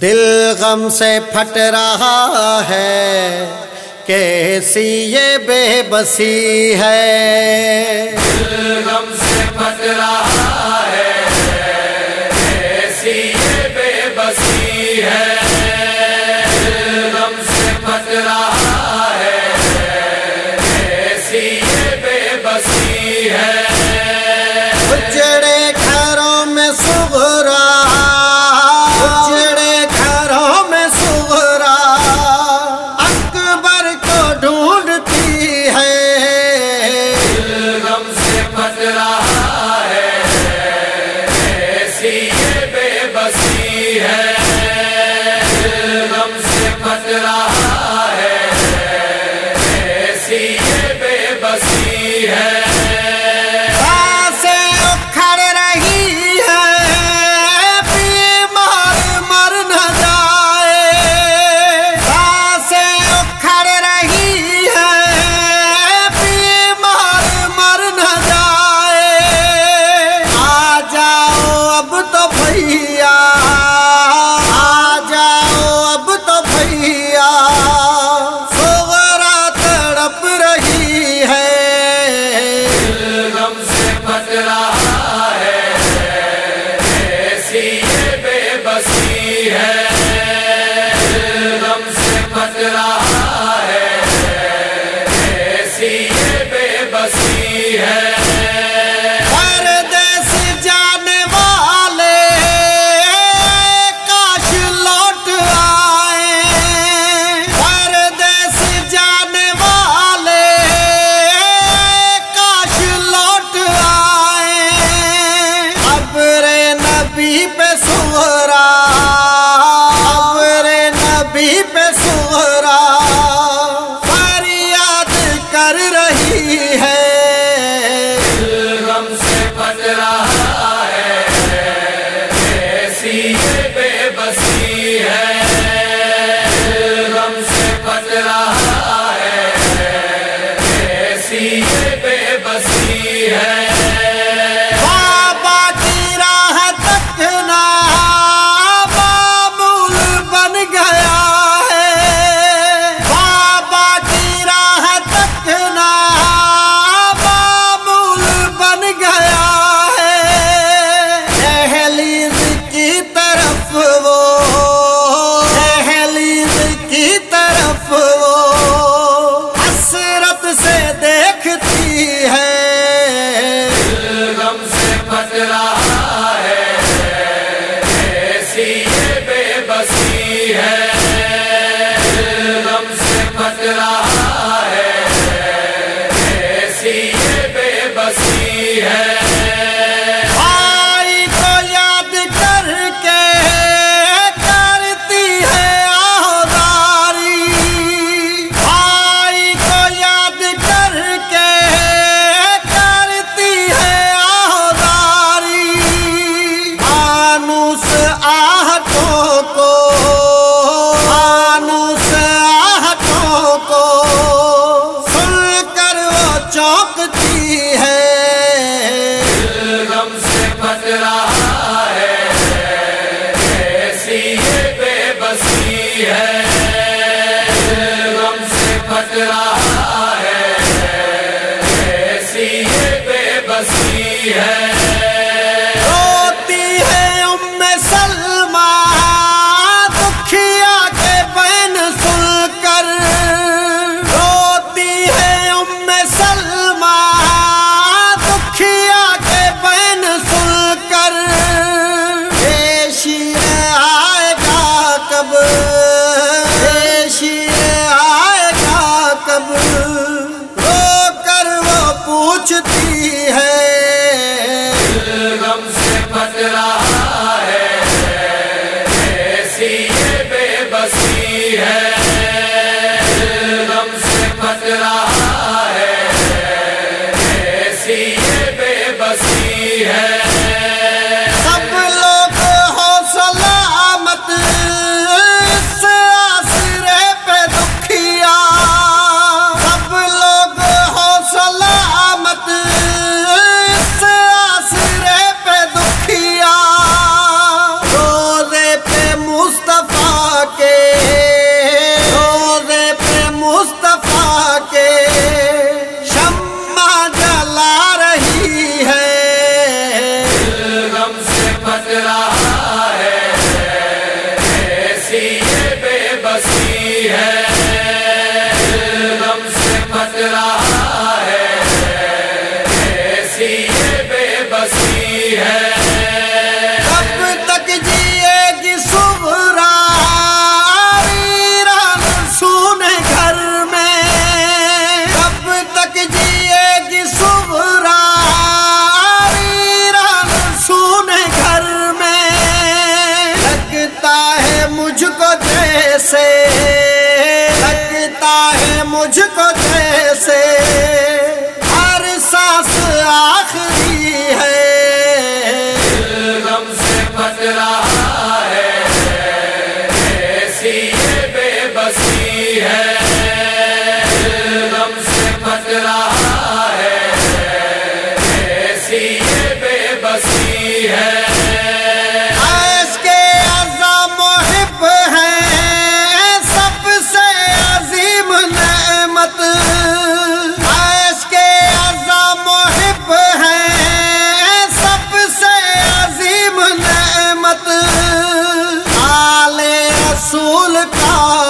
دل غم سے پھٹ رہا ہے، کیسی یہ بے بسی ہے؟ دل غم سے پھٹ رہا ہے تیرا مسیح ہے۔ چاکتی ہے مجھ کو جیسے ہر سانس آخر رسول کا